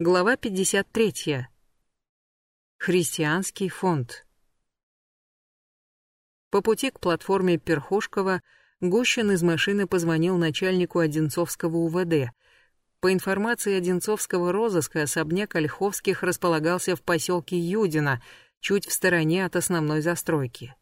Глава 53. Христианский фонд. По пути к платформе Перхушкова Гущин из машины позвонил начальнику Одинцовского УВД. По информации Одинцовского розыска, особняк Ольховских располагался в поселке Юдино, чуть в стороне от основной застройки.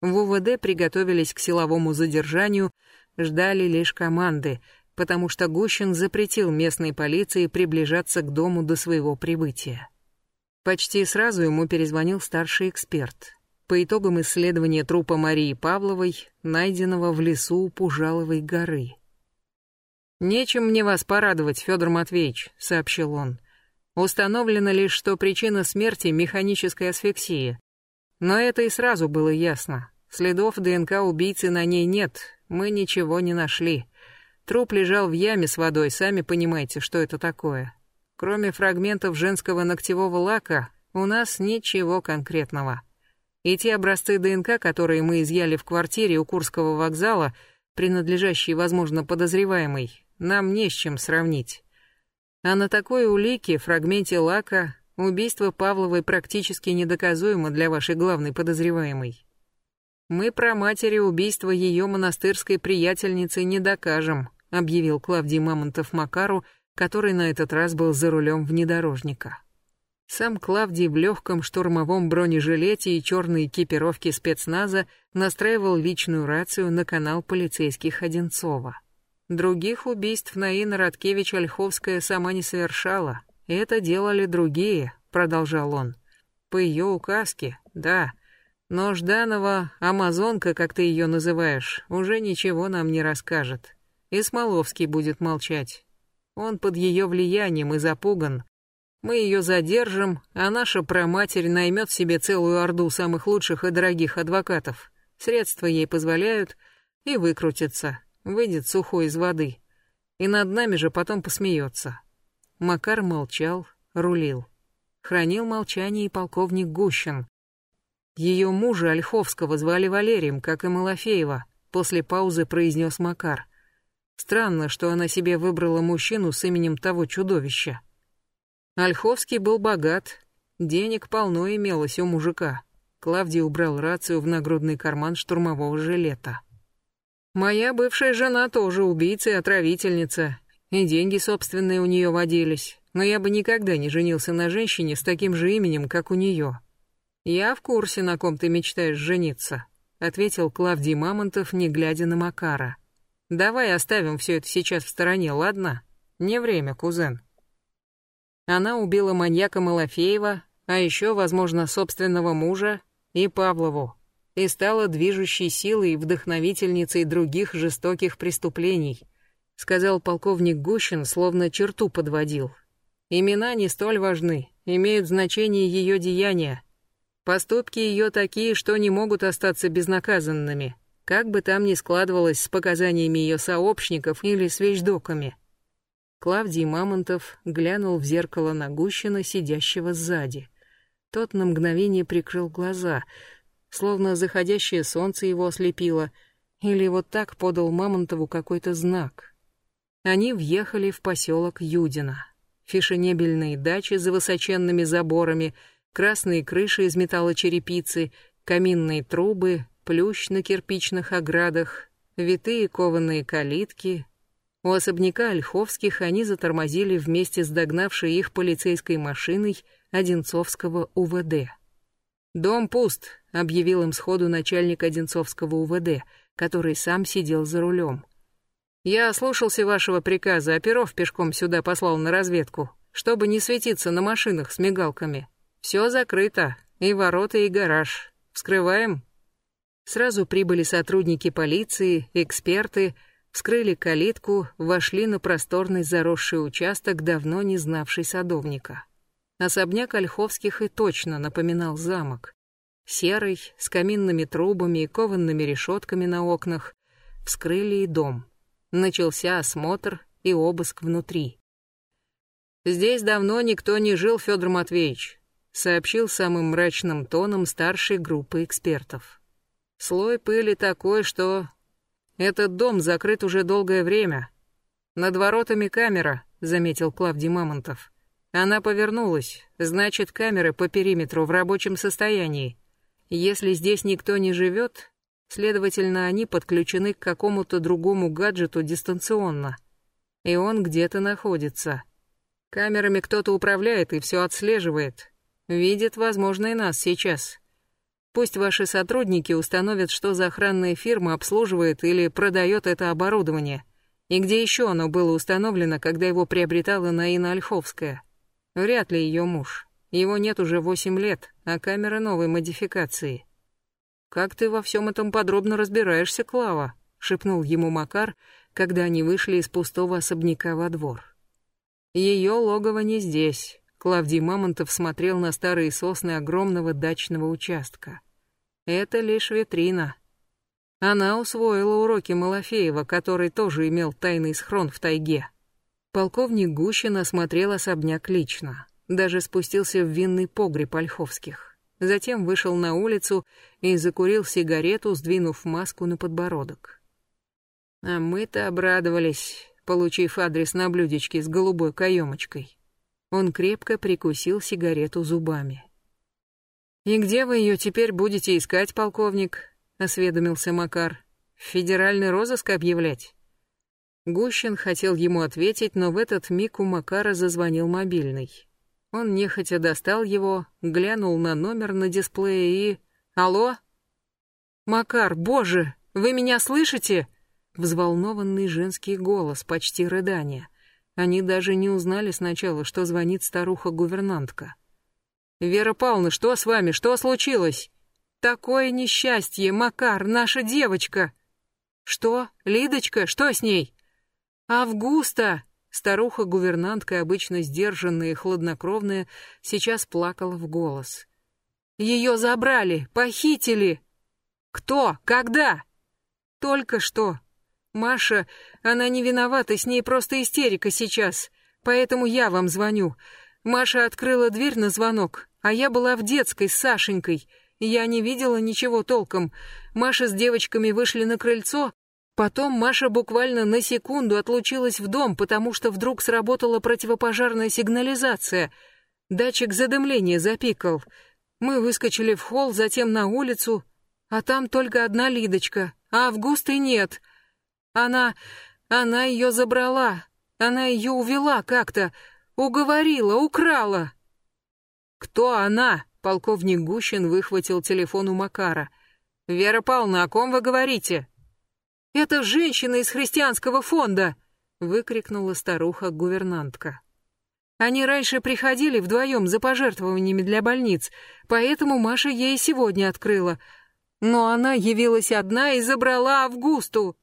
В УВД приготовились к силовому задержанию, ждали лишь команды — потому что Гущин запретил местной полиции приближаться к дому до своего прибытия. Почти сразу ему перезвонил старший эксперт. По итогам исследования трупа Марии Павловой, найденного в лесу у Пужаловой горы. «Нечем мне вас порадовать, Федор Матвеевич», — сообщил он. «Установлено лишь, что причина смерти — механическая асфиксия. Но это и сразу было ясно. Следов ДНК убийцы на ней нет, мы ничего не нашли. Труп лежал в яме с водой, сами понимаете, что это такое. Кроме фрагментов женского ногтевого лака, у нас ничего конкретного. И те образцы ДНК, которые мы изъяли в квартире у Курского вокзала, принадлежащие, возможно, подозреваемой, нам не с чем сравнить. А на такой улике, фрагменте лака, убийство Павловой практически недоказуемо для вашей главной подозреваемой. Мы про матери убийства ее монастырской приятельницы не докажем, объявил Клавдий Мамонтов Макару, который на этот раз был за рулем внедорожника. Сам Клавдий в легком штурмовом бронежилете и черной экипировке спецназа настраивал личную рацию на канал полицейских Одинцова. Других убийств Наина Радкевич-Ольховская сама не совершала. Это делали другие, продолжал он. По ее указке, да. Но Жданова, амазонка, как ты ее называешь, уже ничего нам не расскажет. И Смоловский будет молчать. Он под ее влиянием и запуган. Мы ее задержим, а наша проматерь наймет себе целую орду самых лучших и дорогих адвокатов. Средства ей позволяют и выкрутится, выйдет сухой из воды. И над нами же потом посмеется. Макар молчал, рулил. Хранил молчание и полковник Гущин. Ее мужа Ольховского звали Валерием, как и Малафеева, после паузы произнес Макар. Странно, что она себе выбрала мужчину с именем того чудовища. Ольховский был богат, денег полно имелось у мужика. Клавдий убрал рацию в нагрудный карман штурмового жилета. «Моя бывшая жена тоже убийца и отравительница, и деньги собственные у нее водились, но я бы никогда не женился на женщине с таким же именем, как у нее. Я в курсе, на ком ты мечтаешь жениться», — ответил Клавдий Мамонтов, не глядя на Макара. Давай оставим все это сейчас в стороне, ладно? Не время, кузен. Она убила маньяка Малафеева, а еще, возможно, собственного мужа и Павлову, и стала движущей силой и вдохновительницей других жестоких преступлений, сказал полковник Гущин, словно черту подводил. Имена не столь важны, имеют значение ее деяния. Поступки ее такие, что не могут остаться безнаказанными как бы там ни складывалось с показаниями ее сообщников или с вещдоками. Клавдий Мамонтов глянул в зеркало на Гущина, сидящего сзади. Тот на мгновение прикрыл глаза, словно заходящее солнце его ослепило, или вот так подал Мамонтову какой-то знак. Они въехали в поселок Юдино. Фешенебельные дачи за высоченными заборами, красные крыши из металлочерепицы, каминные трубы, плющ на кирпичных оградах, витые кованые калитки. У особняка Ольховских они затормозили вместе с догнавшей их полицейской машиной Одинцовского УВД. «Дом пуст», — объявил им сходу начальник Одинцовского УВД, который сам сидел за рулем. «Я ослушался вашего приказа, а пешком сюда послал на разведку, чтобы не светиться на машинах с мигалками. Все закрыто, и ворота, и гараж. Вскрываем?» Сразу прибыли сотрудники полиции, эксперты, вскрыли калитку, вошли на просторный заросший участок, давно не знавший садовника. Особняк Ольховских и точно напоминал замок. Серый, с каминными трубами и кованными решетками на окнах. Вскрыли и дом. Начался осмотр и обыск внутри. «Здесь давно никто не жил, Федор Матвеевич», сообщил самым мрачным тоном старшей группы экспертов. Слой пыли такой, что... Этот дом закрыт уже долгое время. Над воротами камера, заметил Клавдий Мамонтов. Она повернулась, значит, камеры по периметру в рабочем состоянии. Если здесь никто не живет, следовательно, они подключены к какому-то другому гаджету дистанционно. И он где-то находится. Камерами кто-то управляет и все отслеживает. Видит, возможно, и нас сейчас. Пусть ваши сотрудники установят, что за охранная фирма обслуживает или продает это оборудование, и где еще оно было установлено, когда его приобретала Наина Ольховская. Вряд ли ее муж. Его нет уже восемь лет, а камера новой модификации. «Как ты во всем этом подробно разбираешься, Клава?» — шепнул ему Макар, когда они вышли из пустого особняка во двор. Ее логово не здесь. Клавдий Мамонтов смотрел на старые сосны огромного дачного участка. Это лишь витрина. Она усвоила уроки Малафеева, который тоже имел тайный схрон в тайге. Полковник Гущин осмотрел особняк лично, даже спустился в винный погреб Ольховских. Затем вышел на улицу и закурил сигарету, сдвинув маску на подбородок. А мы-то обрадовались, получив адрес на блюдечке с голубой каемочкой. Он крепко прикусил сигарету зубами. «И где вы ее теперь будете искать, полковник?» — осведомился Макар. «Федеральный розыск объявлять?» Гущин хотел ему ответить, но в этот миг у Макара зазвонил мобильный. Он нехотя достал его, глянул на номер на дисплее и... «Алло?» «Макар, боже, вы меня слышите?» Взволнованный женский голос, почти рыдание. Они даже не узнали сначала, что звонит старуха-гувернантка. «Вера Павловна, что с вами? Что случилось?» «Такое несчастье, Макар, наша девочка!» «Что? Лидочка? Что с ней?» «Августа!» Старуха-гувернантка, обычно сдержанная и хладнокровная, сейчас плакала в голос. «Ее забрали! Похитили!» «Кто? Когда?» «Только что. Маша, она не виновата, с ней просто истерика сейчас, поэтому я вам звоню. Маша открыла дверь на звонок, а я была в детской с Сашенькой. Я не видела ничего толком. Маша с девочками вышли на крыльцо, Потом Маша буквально на секунду отлучилась в дом, потому что вдруг сработала противопожарная сигнализация. Датчик задымления запикал. Мы выскочили в холл, затем на улицу, а там только одна Лидочка, а Августы нет. Она... она ее забрала, она ее увела как-то, уговорила, украла. «Кто она?» — полковник Гущин выхватил телефон у Макара. «Вера Павловна, о ком вы говорите?» «Это женщина из христианского фонда!» — выкрикнула старуха-гувернантка. Они раньше приходили вдвоем за пожертвованиями для больниц, поэтому Маша ей сегодня открыла. Но она явилась одна и забрала Августу.